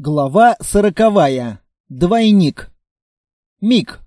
Глава сороковая. Двойник. Миг.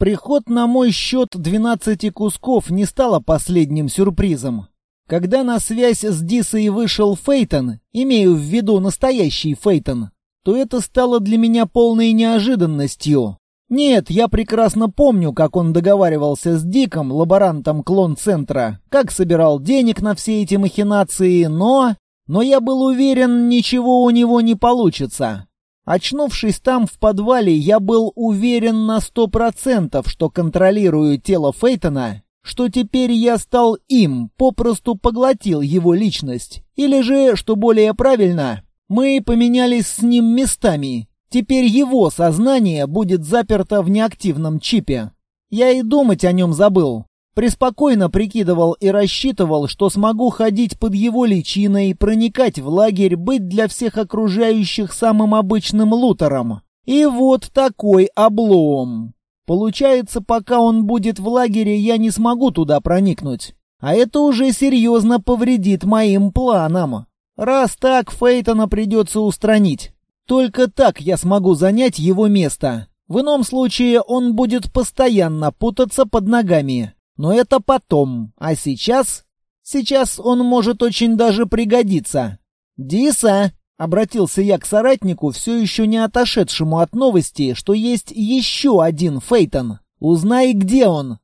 Приход на мой счет 12 кусков не стало последним сюрпризом. Когда на связь с Дисой вышел Фейтон, имею в виду настоящий Фейтон, то это стало для меня полной неожиданностью. Нет, я прекрасно помню, как он договаривался с Диком, лаборантом клон-центра, как собирал денег на все эти махинации, но... Но я был уверен, ничего у него не получится. Очнувшись там в подвале, я был уверен на сто процентов, что контролирую тело Фейтона, что теперь я стал им, попросту поглотил его личность. Или же, что более правильно, мы поменялись с ним местами. Теперь его сознание будет заперто в неактивном чипе. Я и думать о нем забыл. Преспокойно прикидывал и рассчитывал, что смогу ходить под его личиной, проникать в лагерь, быть для всех окружающих самым обычным лутером. И вот такой облом. Получается, пока он будет в лагере, я не смогу туда проникнуть. А это уже серьезно повредит моим планам. Раз так, Фейтона придется устранить. Только так я смогу занять его место. В ином случае он будет постоянно путаться под ногами. Но это потом. А сейчас... Сейчас он может очень даже пригодиться. «Диса!» — обратился я к соратнику, все еще не отошедшему от новости, что есть еще один Фейтон. «Узнай, где он!»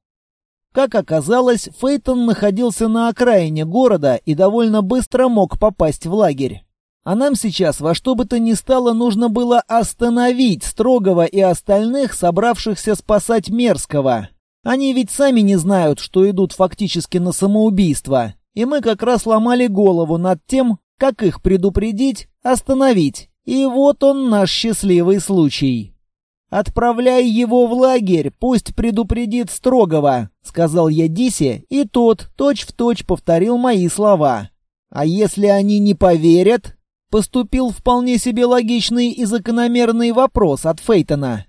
Как оказалось, Фейтон находился на окраине города и довольно быстро мог попасть в лагерь. А нам сейчас во что бы то ни стало нужно было остановить Строгого и остальных, собравшихся спасать Мерзкого. Они ведь сами не знают, что идут фактически на самоубийство. И мы как раз ломали голову над тем, как их предупредить, остановить. И вот он наш счастливый случай. «Отправляй его в лагерь, пусть предупредит строгого», — сказал я Дисе, и тот точь-в-точь точь повторил мои слова. «А если они не поверят?» Поступил вполне себе логичный и закономерный вопрос от Фейтона.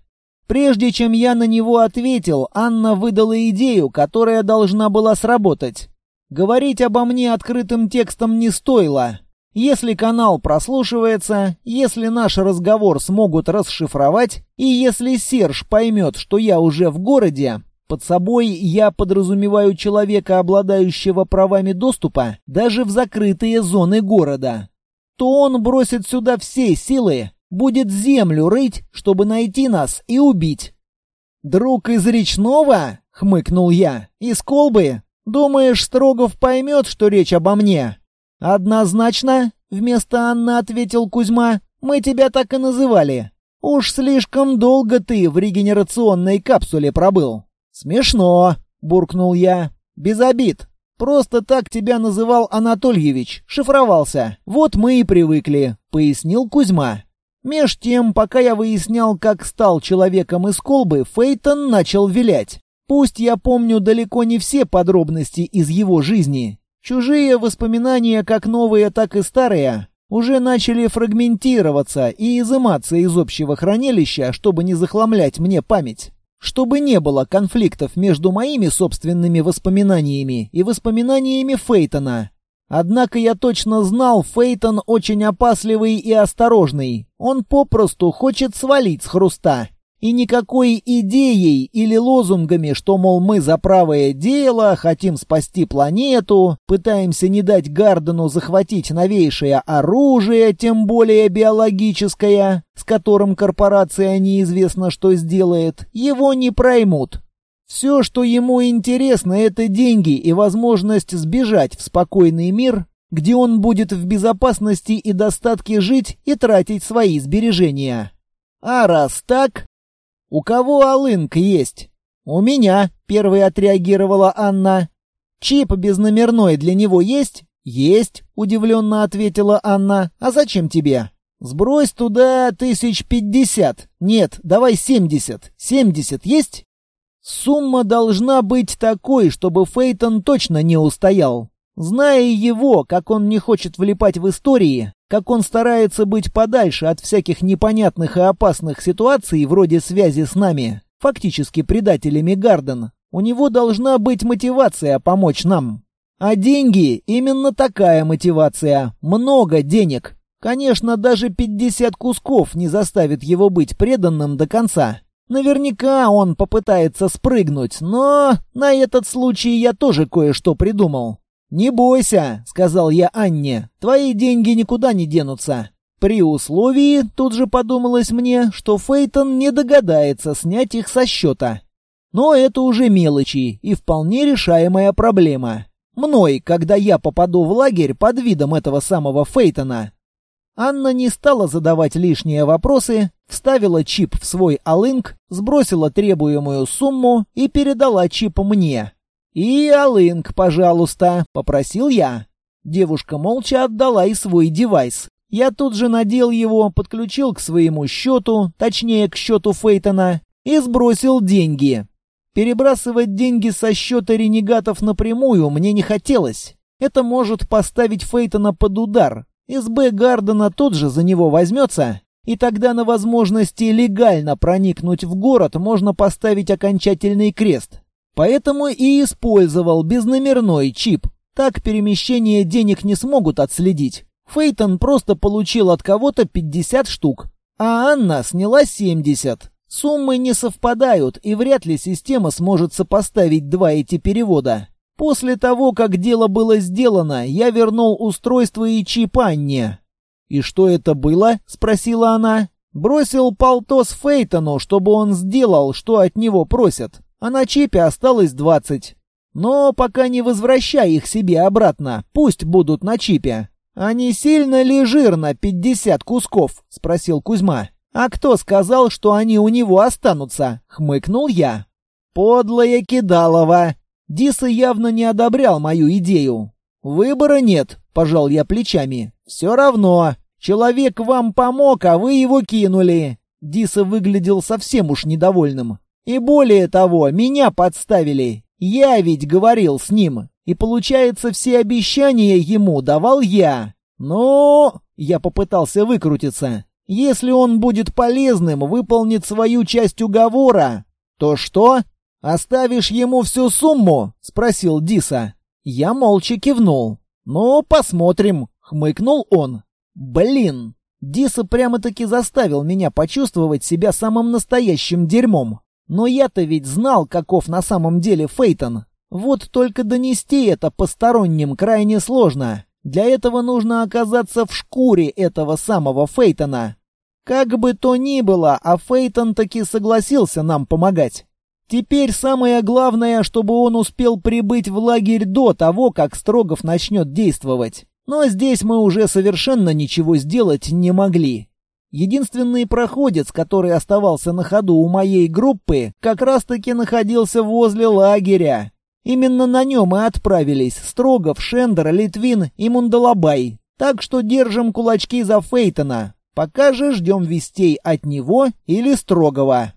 Прежде чем я на него ответил, Анна выдала идею, которая должна была сработать. Говорить обо мне открытым текстом не стоило. Если канал прослушивается, если наш разговор смогут расшифровать, и если Серж поймет, что я уже в городе, под собой я подразумеваю человека, обладающего правами доступа, даже в закрытые зоны города, то он бросит сюда все силы, будет землю рыть, чтобы найти нас и убить. «Друг из речного?» — хмыкнул я. «Из колбы? Думаешь, Строгов поймет, что речь обо мне?» «Однозначно», — вместо Анны ответил Кузьма. «Мы тебя так и называли. Уж слишком долго ты в регенерационной капсуле пробыл». «Смешно», — буркнул я. «Без обид. Просто так тебя называл Анатольевич, шифровался. Вот мы и привыкли», — пояснил Кузьма. Меж тем, пока я выяснял, как стал человеком из колбы, Фейтон начал вилять. Пусть я помню далеко не все подробности из его жизни. Чужие воспоминания, как новые, так и старые, уже начали фрагментироваться и изыматься из общего хранилища, чтобы не захламлять мне память. Чтобы не было конфликтов между моими собственными воспоминаниями и воспоминаниями Фейтона. Однако я точно знал, Фейтон очень опасливый и осторожный. Он попросту хочет свалить с хруста. И никакой идеей или лозунгами, что, мол, мы за правое дело, хотим спасти планету, пытаемся не дать Гардену захватить новейшее оружие, тем более биологическое, с которым корпорация неизвестно что сделает, его не проймут. Все, что ему интересно, это деньги и возможность сбежать в спокойный мир, где он будет в безопасности и достатке жить и тратить свои сбережения. А раз так... У кого алынка есть? У меня, первой отреагировала Анна. Чип безномерной для него есть? Есть, удивленно ответила Анна. А зачем тебе? Сбрось туда тысяч пятьдесят. Нет, давай семьдесят. Семьдесят есть? Сумма должна быть такой, чтобы Фейтон точно не устоял. Зная его, как он не хочет влипать в истории, как он старается быть подальше от всяких непонятных и опасных ситуаций вроде связи с нами, фактически предателями Гарден, у него должна быть мотивация помочь нам. А деньги — именно такая мотивация. Много денег. Конечно, даже 50 кусков не заставит его быть преданным до конца. Наверняка он попытается спрыгнуть, но на этот случай я тоже кое-что придумал. «Не бойся», — сказал я Анне, — «твои деньги никуда не денутся. При условии, тут же подумалось мне, что Фейтон не догадается снять их со счета. Но это уже мелочи и вполне решаемая проблема. Мной, когда я попаду в лагерь под видом этого самого Фейтона, Анна не стала задавать лишние вопросы, вставила чип в свой алынк, сбросила требуемую сумму и передала чип мне. «И алынк, пожалуйста», — попросил я. Девушка молча отдала и свой девайс. Я тут же надел его, подключил к своему счету, точнее к счету Фейтона, и сбросил деньги. Перебрасывать деньги со счета ренегатов напрямую мне не хотелось. Это может поставить Фейтона под удар, СБ Гардена тот же за него возьмется, и тогда на возможности легально проникнуть в город можно поставить окончательный крест. Поэтому и использовал безномерной чип. Так перемещение денег не смогут отследить. Фейтон просто получил от кого-то 50 штук, а Анна сняла 70. Суммы не совпадают, и вряд ли система сможет сопоставить два эти перевода. После того, как дело было сделано, я вернул устройство и чип Анне. «И что это было?» — спросила она. «Бросил полтос Фейтону, чтобы он сделал, что от него просят. А на чипе осталось двадцать. Но пока не возвращай их себе обратно, пусть будут на чипе». «А не сильно ли жирно пятьдесят кусков?» — спросил Кузьма. «А кто сказал, что они у него останутся?» — хмыкнул я. «Подлая кидалова!» Диса явно не одобрял мою идею. «Выбора нет», — пожал я плечами. «Все равно. Человек вам помог, а вы его кинули». Диса выглядел совсем уж недовольным. «И более того, меня подставили. Я ведь говорил с ним. И получается, все обещания ему давал я. Но...» — я попытался выкрутиться. «Если он будет полезным, выполнит свою часть уговора, то что?» «Оставишь ему всю сумму?» — спросил Диса. Я молча кивнул. «Ну, посмотрим», — хмыкнул он. «Блин!» Диса прямо-таки заставил меня почувствовать себя самым настоящим дерьмом. Но я-то ведь знал, каков на самом деле Фейтон. Вот только донести это посторонним крайне сложно. Для этого нужно оказаться в шкуре этого самого Фейтона. Как бы то ни было, а Фейтон таки согласился нам помогать. Теперь самое главное, чтобы он успел прибыть в лагерь до того, как Строгов начнет действовать. Но здесь мы уже совершенно ничего сделать не могли. Единственный проходец, который оставался на ходу у моей группы, как раз-таки находился возле лагеря. Именно на нем и отправились Строгов, Шендер, Литвин и Мундалабай. Так что держим кулачки за Фейтона. Пока же ждем вестей от него или Строгова.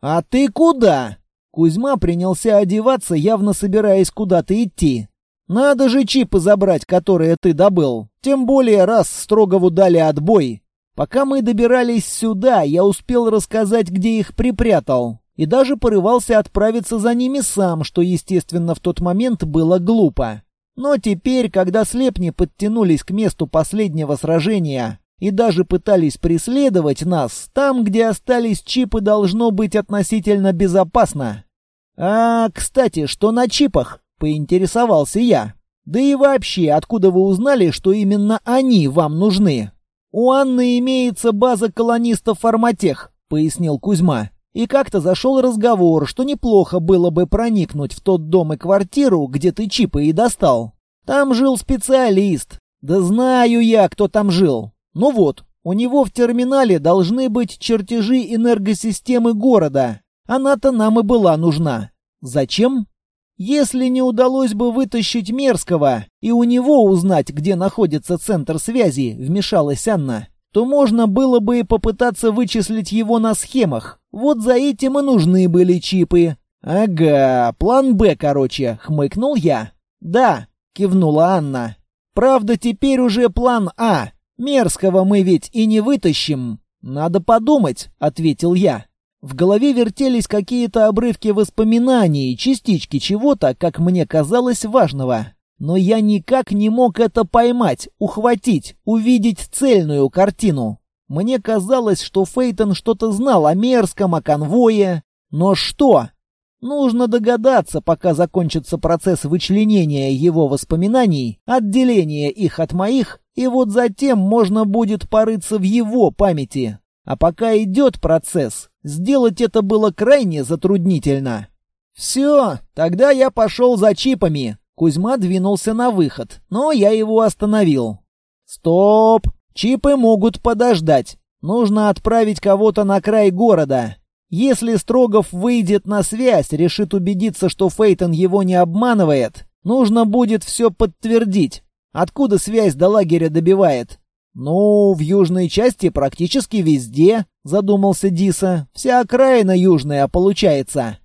«А ты куда?» Кузьма принялся одеваться, явно собираясь куда-то идти. «Надо же чипы забрать, которые ты добыл. Тем более, раз Строгову дали отбой. Пока мы добирались сюда, я успел рассказать, где их припрятал. И даже порывался отправиться за ними сам, что, естественно, в тот момент было глупо. Но теперь, когда слепни подтянулись к месту последнего сражения и даже пытались преследовать нас, там, где остались чипы, должно быть относительно безопасно. «А, кстати, что на чипах?» — поинтересовался я. «Да и вообще, откуда вы узнали, что именно они вам нужны?» «У Анны имеется база колонистов «Форматех», — пояснил Кузьма. И как-то зашел разговор, что неплохо было бы проникнуть в тот дом и квартиру, где ты чипы и достал. Там жил специалист. Да знаю я, кто там жил. Ну вот, у него в терминале должны быть чертежи энергосистемы города. Она-то нам и была нужна. Зачем? Если не удалось бы вытащить Мерзкого и у него узнать, где находится центр связи, вмешалась Анна, то можно было бы и попытаться вычислить его на схемах. Вот за этим и нужны были чипы. Ага, план «Б», короче, хмыкнул я. Да, кивнула Анна. Правда, теперь уже план «А». Мерзкого мы ведь и не вытащим. Надо подумать, ответил я. В голове вертелись какие-то обрывки воспоминаний, частички чего-то, как мне казалось, важного. Но я никак не мог это поймать, ухватить, увидеть цельную картину. Мне казалось, что Фейтон что-то знал о Мерзком, о конвое. Но что? Нужно догадаться, пока закончится процесс вычленения его воспоминаний, отделения их от моих, и вот затем можно будет порыться в его памяти. А пока идет процесс, сделать это было крайне затруднительно. «Все, тогда я пошел за чипами». Кузьма двинулся на выход, но я его остановил. «Стоп! Чипы могут подождать. Нужно отправить кого-то на край города. Если Строгов выйдет на связь, решит убедиться, что Фейтон его не обманывает, нужно будет все подтвердить. Откуда связь до лагеря добивает? Ну, в южной части практически везде, задумался Диса. Вся окраина южная получается.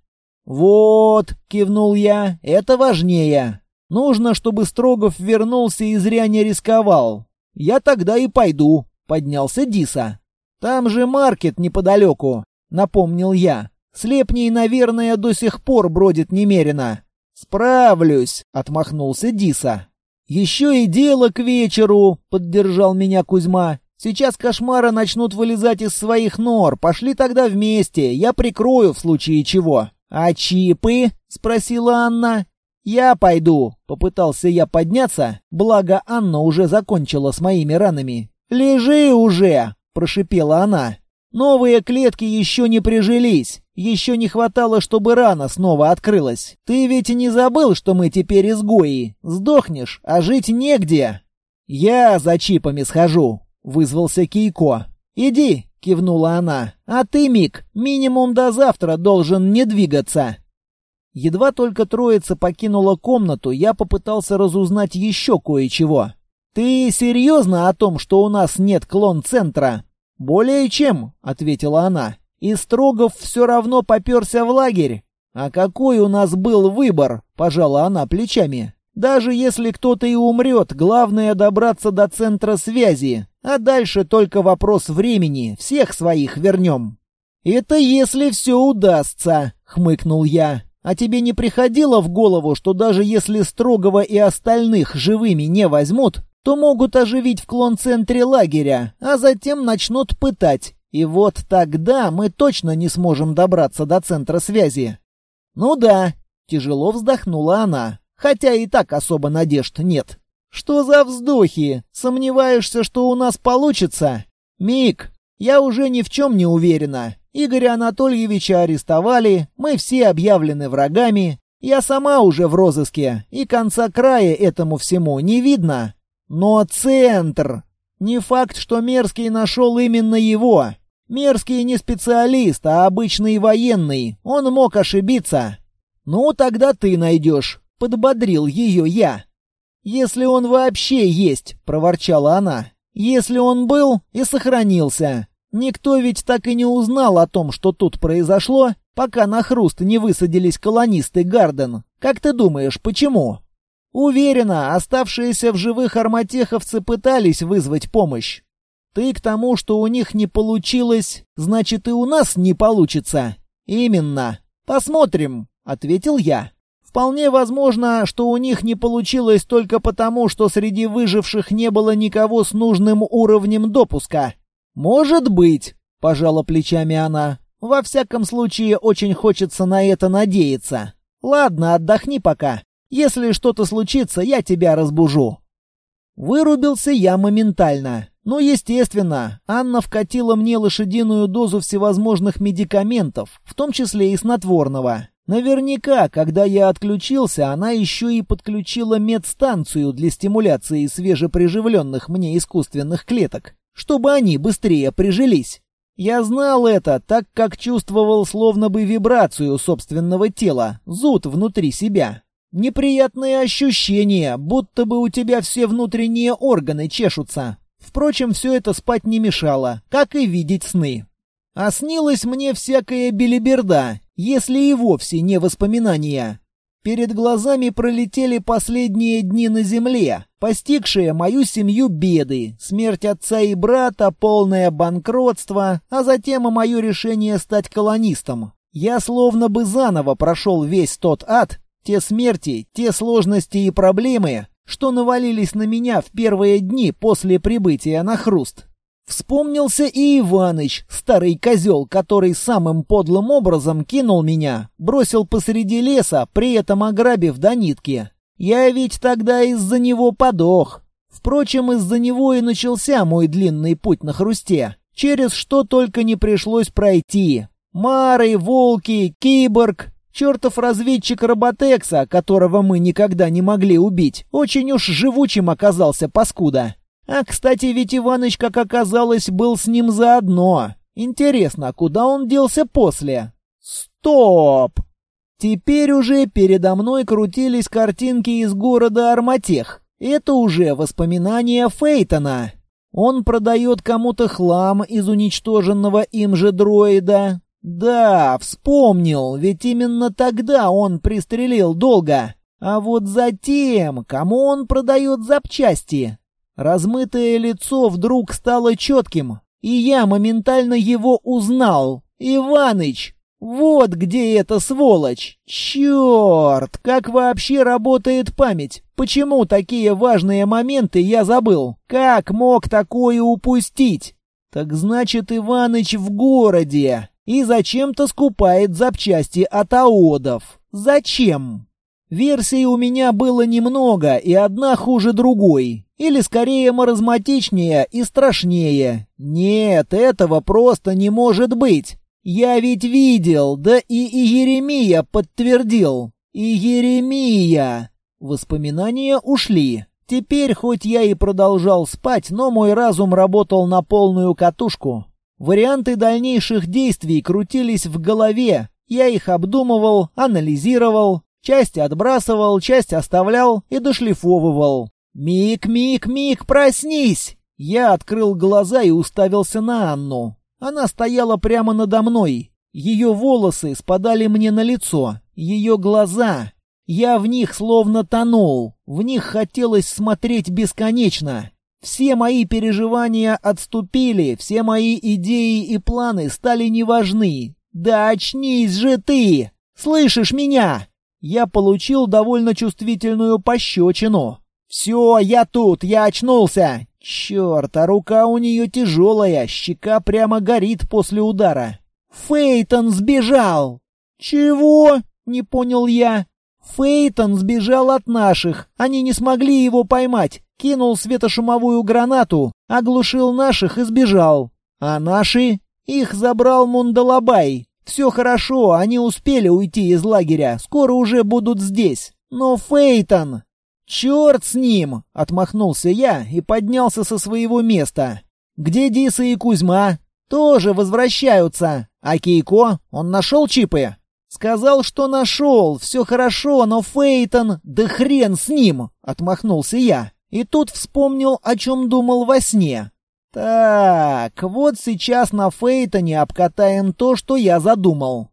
Вот, кивнул я, это важнее. Нужно, чтобы Строгов вернулся и зря не рисковал. Я тогда и пойду, поднялся Диса. Там же маркет неподалеку. — напомнил я. «Слепней, наверное, до сих пор бродит немерено». «Справлюсь», — отмахнулся Диса. «Еще и дело к вечеру», — поддержал меня Кузьма. «Сейчас кошмары начнут вылезать из своих нор. Пошли тогда вместе. Я прикрою в случае чего». «А чипы?» — спросила Анна. «Я пойду», — попытался я подняться, благо Анна уже закончила с моими ранами. «Лежи уже!» — прошипела она. Новые клетки еще не прижились. Еще не хватало, чтобы рана снова открылась. Ты ведь не забыл, что мы теперь изгои? Сдохнешь, а жить негде. Я за чипами схожу, вызвался Кейко. Иди, кивнула она. А ты, Мик, минимум до завтра должен не двигаться. Едва только троица покинула комнату, я попытался разузнать еще кое-чего. «Ты серьезно о том, что у нас нет клон-центра?» «Более чем», — ответила она. «И Строгов все равно поперся в лагерь». «А какой у нас был выбор?» — пожала она плечами. «Даже если кто-то и умрет, главное добраться до центра связи, а дальше только вопрос времени, всех своих вернем». «Это если все удастся», — хмыкнул я. «А тебе не приходило в голову, что даже если Строгова и остальных живыми не возьмут, то могут оживить в клон-центре лагеря, а затем начнут пытать. И вот тогда мы точно не сможем добраться до центра связи. Ну да, тяжело вздохнула она, хотя и так особо надежд нет. Что за вздохи? Сомневаешься, что у нас получится? Мик, я уже ни в чем не уверена. Игоря Анатольевича арестовали, мы все объявлены врагами. Я сама уже в розыске, и конца края этому всему не видно. Но центр! Не факт, что Мерзкий нашел именно его. Мерзкий не специалист, а обычный военный. Он мог ошибиться. Ну, тогда ты найдешь. Подбодрил ее я. Если он вообще есть, проворчала она. Если он был и сохранился. Никто ведь так и не узнал о том, что тут произошло, пока на хруст не высадились колонисты Гарден. Как ты думаешь, почему? Уверена, оставшиеся в живых арматеховцы пытались вызвать помощь. Ты к тому, что у них не получилось, значит и у нас не получится. Именно. Посмотрим, ответил я. Вполне возможно, что у них не получилось только потому, что среди выживших не было никого с нужным уровнем допуска. Может быть, пожала плечами она. Во всяком случае, очень хочется на это надеяться. Ладно, отдохни пока. Если что-то случится, я тебя разбужу». Вырубился я моментально. Ну, естественно, Анна вкатила мне лошадиную дозу всевозможных медикаментов, в том числе и снотворного. Наверняка, когда я отключился, она еще и подключила медстанцию для стимуляции свежеприживленных мне искусственных клеток, чтобы они быстрее прижились. Я знал это, так как чувствовал словно бы вибрацию собственного тела, зуд внутри себя. Неприятные ощущения, будто бы у тебя все внутренние органы чешутся. Впрочем, все это спать не мешало, как и видеть сны. А снилась мне всякая белиберда, если и вовсе не воспоминания. Перед глазами пролетели последние дни на земле, постигшие мою семью беды, смерть отца и брата, полное банкротство, а затем и мое решение стать колонистом. Я словно бы заново прошел весь тот ад, Те смерти, те сложности и проблемы, что навалились на меня в первые дни после прибытия на хруст. Вспомнился и Иваныч, старый козел, который самым подлым образом кинул меня, бросил посреди леса, при этом ограбив до нитки. Я ведь тогда из-за него подох. Впрочем, из-за него и начался мой длинный путь на хрусте, через что только не пришлось пройти. Мары, волки, киборг, чертов разведчик Роботекса, которого мы никогда не могли убить, очень уж живучим оказался паскуда. А, кстати, ведь Иваныч, как оказалось, был с ним заодно. Интересно, куда он делся после? Стоп! Теперь уже передо мной крутились картинки из города Арматех. Это уже воспоминания Фейтона. Он продает кому-то хлам из уничтоженного им же дроида. Да, вспомнил, ведь именно тогда он пристрелил долго. А вот затем, кому он продает запчасти? Размытое лицо вдруг стало четким, и я моментально его узнал. Иваныч! Вот где эта сволочь! Черт! Как вообще работает память? Почему такие важные моменты я забыл? Как мог такое упустить? Так значит, Иваныч в городе и зачем-то скупает запчасти от аодов. Зачем? Версий у меня было немного, и одна хуже другой. Или скорее маразматичнее и страшнее. Нет, этого просто не может быть. Я ведь видел, да и Иеремия подтвердил. Иеремия! Воспоминания ушли. Теперь, хоть я и продолжал спать, но мой разум работал на полную катушку. Варианты дальнейших действий крутились в голове. Я их обдумывал, анализировал, часть отбрасывал, часть оставлял и дошлифовывал. «Мик, Мик, Мик, проснись!» Я открыл глаза и уставился на Анну. Она стояла прямо надо мной. Ее волосы спадали мне на лицо, ее глаза. Я в них словно тонул, в них хотелось смотреть бесконечно. Все мои переживания отступили, все мои идеи и планы стали неважны. Да очнись же ты! Слышишь меня? Я получил довольно чувствительную пощечину. «Все, я тут, я очнулся!» «Черт, а рука у нее тяжелая, щека прямо горит после удара». «Фейтон сбежал!» «Чего?» — не понял я. «Фейтон сбежал от наших. Они не смогли его поймать. Кинул светошумовую гранату, оглушил наших и сбежал. А наши? Их забрал Мундалабай. Все хорошо, они успели уйти из лагеря. Скоро уже будут здесь. Но Фейтон... «Черт с ним!» — отмахнулся я и поднялся со своего места. «Где Диса и Кузьма?» «Тоже возвращаются. А Кейко? Он нашел чипы?» «Сказал, что нашел. Все хорошо, но Фейтон... Да хрен с ним!» — отмахнулся я. И тут вспомнил, о чем думал во сне. «Так, вот сейчас на Фейтоне обкатаем то, что я задумал».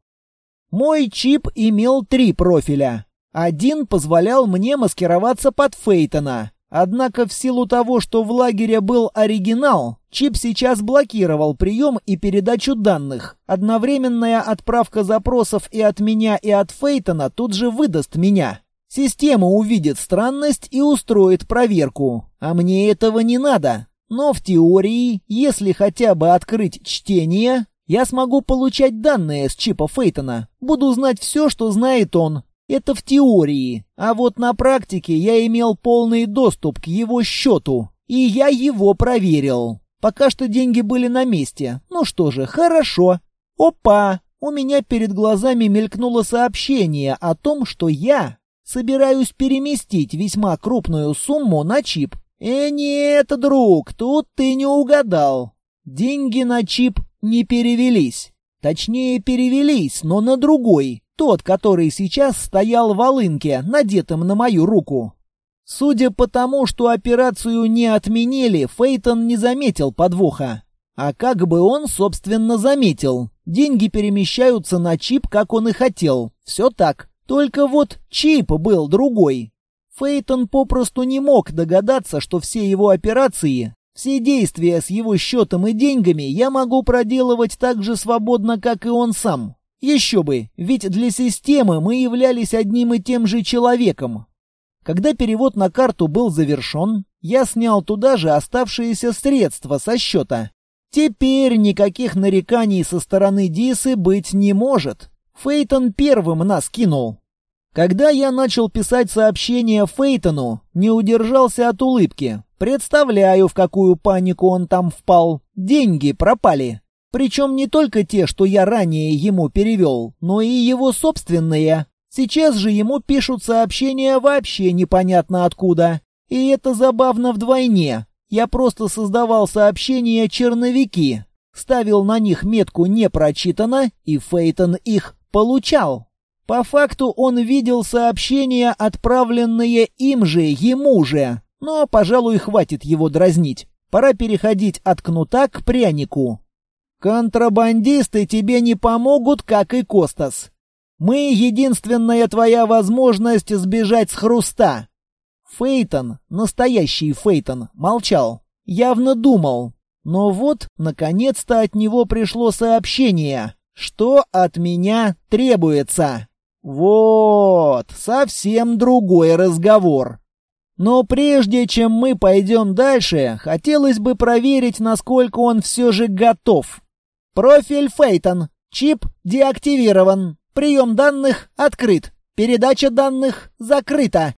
Мой чип имел три профиля. Один позволял мне маскироваться под Фейтона. Однако в силу того, что в лагере был оригинал, чип сейчас блокировал прием и передачу данных. Одновременная отправка запросов и от меня, и от Фейтона тут же выдаст меня. Система увидит странность и устроит проверку. А мне этого не надо. Но в теории, если хотя бы открыть чтение, я смогу получать данные с чипа Фейтона. Буду знать все, что знает он, это в теории, а вот на практике я имел полный доступ к его счету, и я его проверил. Пока что деньги были на месте. Ну что же, хорошо. Опа! У меня перед глазами мелькнуло сообщение о том, что я собираюсь переместить весьма крупную сумму на чип. Э, нет, друг, тут ты не угадал. Деньги на чип не перевелись. Точнее, перевелись, но на другой, тот, который сейчас стоял в волынке, надетым на мою руку. Судя по тому, что операцию не отменили, Фейтон не заметил подвоха. А как бы он, собственно, заметил? Деньги перемещаются на чип, как он и хотел. Все так. Только вот чип был другой. Фейтон попросту не мог догадаться, что все его операции, все действия с его счетом и деньгами я могу проделывать так же свободно, как и он сам. Еще бы, ведь для системы мы являлись одним и тем же человеком. Когда перевод на карту был завершен, я снял туда же оставшиеся средства со счета. Теперь никаких нареканий со стороны Дисы быть не может. Фейтон первым нас кинул. Когда я начал писать сообщение Фейтону, не удержался от улыбки. Представляю, в какую панику он там впал. Деньги пропали. Причем не только те, что я ранее ему перевел, но и его собственные. Сейчас же ему пишут сообщения вообще непонятно откуда. И это забавно вдвойне. Я просто создавал сообщения черновики, ставил на них метку «не прочитано», и Фейтон их получал. По факту он видел сообщения, отправленные им же, ему же. Но, пожалуй, хватит его дразнить. Пора переходить от кнута к прянику. Контрабандисты тебе не помогут, как и Костас. Мы — единственная твоя возможность сбежать с хруста. Фейтон, настоящий Фейтон, молчал. Явно думал. Но вот, наконец-то от него пришло сообщение. Что от меня требуется? Вот, совсем другой разговор. Но прежде чем мы пойдем дальше, хотелось бы проверить, насколько он все же готов. Профиль Фейтон. Чип деактивирован. Прием данных открыт. Передача данных закрыта.